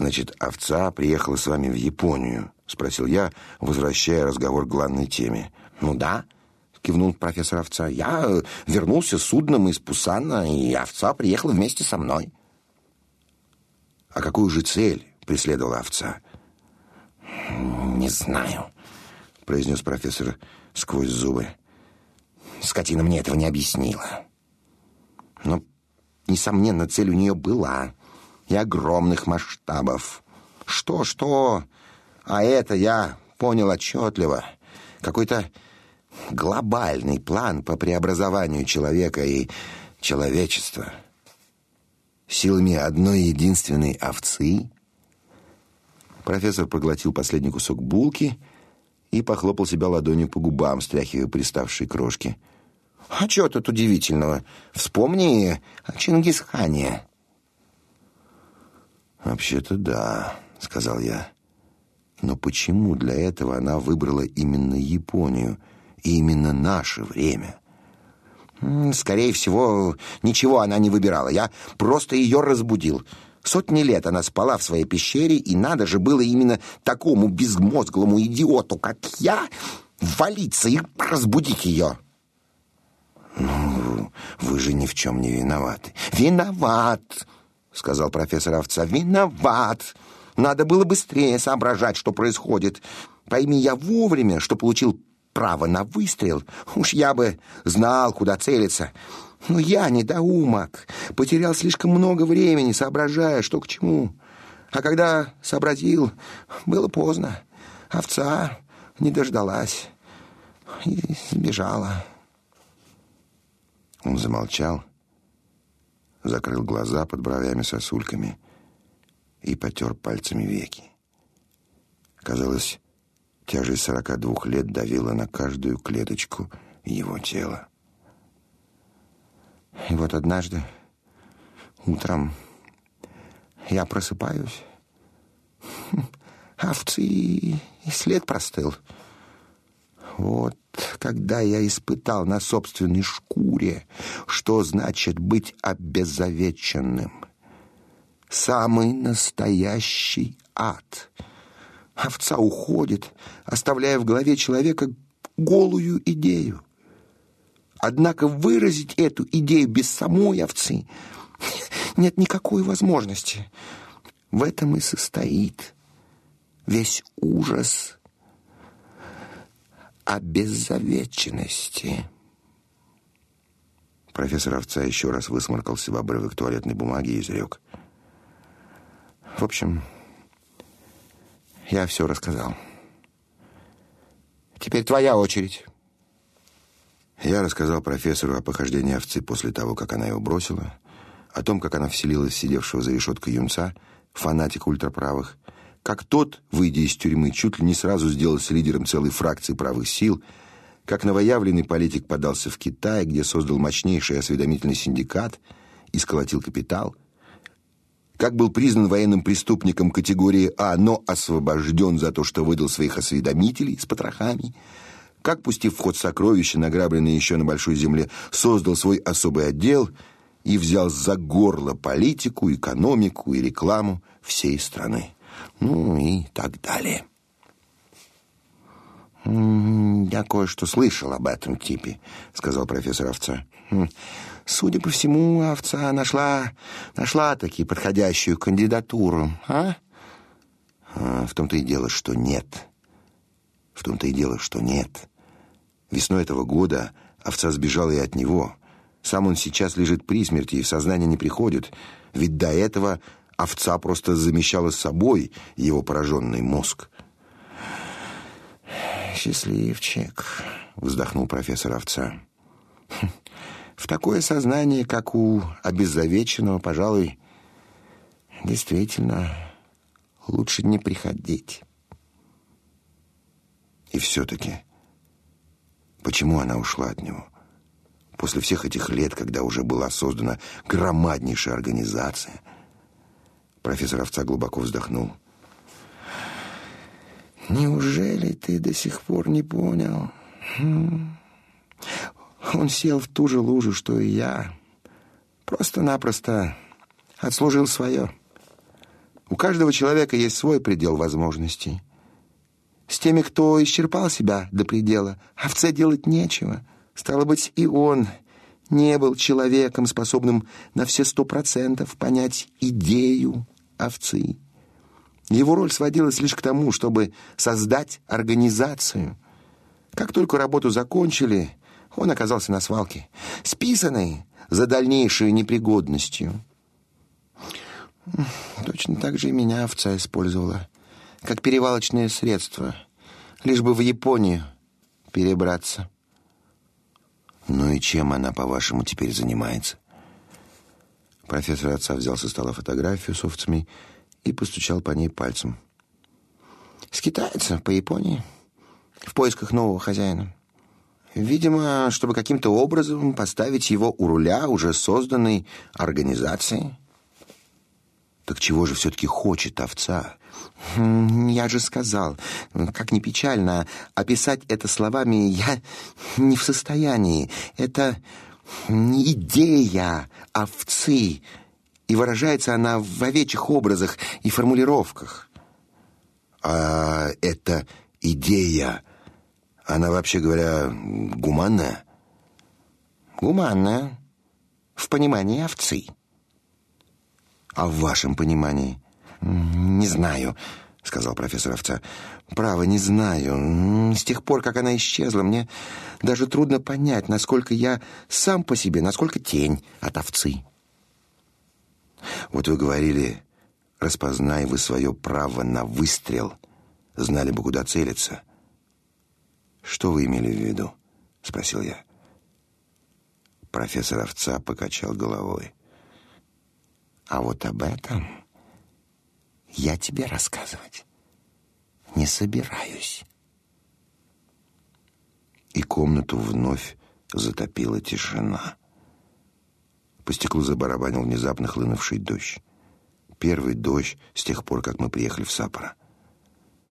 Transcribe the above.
«Значит, овца приехала с вами в Японию?» — спросил я, возвращая разговор к главной теме. «Ну да», — кивнул профессор овца. «Я вернулся судном из Пусана, и овца приехала вместе со мной». «А какую же цель преследовала овца?» «Не знаю», — произнес профессор сквозь зубы. «Скотина мне этого не объяснила». Но, несомненно, цель у нее была и огромных масштабов. Что-что, а это я понял отчетливо. Какой-то глобальный план по преобразованию человека и человечества. Силами одной единственной овцы? Профессор проглотил последний кусок булки и похлопал себя ладонью по губам, стряхивая приставшие крошки. «А чего тут удивительного? Вспомни о Чингисхане». «Вообще-то да», — сказал я. «Но почему для этого она выбрала именно Японию и именно наше время?» «Скорее всего, ничего она не выбирала. Я просто ее разбудил. Сотни лет она спала в своей пещере, и надо же было именно такому безмозглому идиоту, как я, валиться и разбудить ее». «Ну, вы же ни в чем не виноваты». «Виноват!» — сказал профессор Овца. «Виноват! Надо было быстрее соображать, что происходит. Пойми я вовремя, что получил право на выстрел. Уж я бы знал, куда целиться. Но я недоумок. Потерял слишком много времени, соображая, что к чему. А когда сообразил, было поздно. Овца не дождалась и сбежала». Он замолчал, закрыл глаза под бровями сосульками и потер пальцами веки. Казалось, тяжесть сорока двух лет давила на каждую клеточку его тела. И вот однажды утром я просыпаюсь, овцы и след простыл. Вот когда я испытал на собственной шкуре, что значит быть обеззавеченным. Самый настоящий ад. Овца уходит, оставляя в голове человека голую идею. Однако выразить эту идею без самой овцы нет никакой возможности. В этом и состоит весь ужас обеззавеченности. Профессор Овца еще раз высморкался в обрывок туалетной бумаги и изрек. В общем, я все рассказал. Теперь твоя очередь. Я рассказал профессору о похождении овцы после того, как она его бросила, о том, как она вселилась в сидевшего за решеткой юнца, фанатика ультраправых, как тот, выйдя из тюрьмы, чуть ли не сразу сделался лидером целой фракции правых сил, как новоявленный политик подался в Китай, где создал мощнейший осведомительный синдикат и сколотил капитал, как был признан военным преступником категории А, но освобожден за то, что выдал своих осведомителей с потрохами, как, пустив в ход сокровища, награбленные еще на Большой Земле, создал свой особый отдел и взял за горло политику, экономику и рекламу всей страны ну и так далее. «Я кое-что слышал об этом типе», — сказал профессор Овца. «Судя по всему, Овца нашла, нашла таки подходящую кандидатуру, а?» а «В том-то и дело, что нет. В том-то и дело, что нет. Весной этого года Овца сбежала и от него. Сам он сейчас лежит при смерти и в сознание не приходит, ведь до этого овца просто замещала собой его пораженный мозг. «Счастливчик», — вздохнул профессор овца. «В такое сознание, как у обеззавеченного, пожалуй, действительно лучше не приходить». И все-таки, почему она ушла от него? После всех этих лет, когда уже была создана громаднейшая организация — Профессор Овца глубоко вздохнул. «Неужели ты до сих пор не понял? Хм. Он сел в ту же лужу, что и я. Просто-напросто отслужил свое. У каждого человека есть свой предел возможностей. С теми, кто исчерпал себя до предела, овце делать нечего. Стало быть, и он не был человеком, способным на все сто процентов понять идею овцы. Его роль сводилась лишь к тому, чтобы создать организацию. Как только работу закончили, он оказался на свалке, списанный за дальнейшую непригодностью. Точно так же и меня овца использовала, как перевалочное средство, лишь бы в Японию перебраться. Ну и чем она, по-вашему, теперь занимается? Профессор отца взял со стола фотографию с овцами и постучал по ней пальцем. Скитается по Японии в поисках нового хозяина. Видимо, чтобы каким-то образом поставить его у руля уже созданной организации. Так чего же все-таки хочет овца? Я же сказал, как ни печально, описать это словами я не в состоянии. Это идея овцы, и выражается она в овечьих образах и формулировках. А эта идея, она, вообще говоря, гуманная? Гуманная, в понимании овцы. А в вашем понимании? Не знаю, сказал профессор овца. Право, не знаю. С тех пор, как она исчезла, мне даже трудно понять, насколько я сам по себе, насколько тень от овцы. Вот вы говорили, распознай вы свое право на выстрел, знали бы, куда целиться. Что вы имели в виду? Спросил я. Профессор овца покачал головой. А вот об этом я тебе рассказывать не собираюсь. И комнату вновь затопила тишина. По стеклу забарабанил внезапно хлынувший дождь. Первый дождь с тех пор, как мы приехали в Сапоро.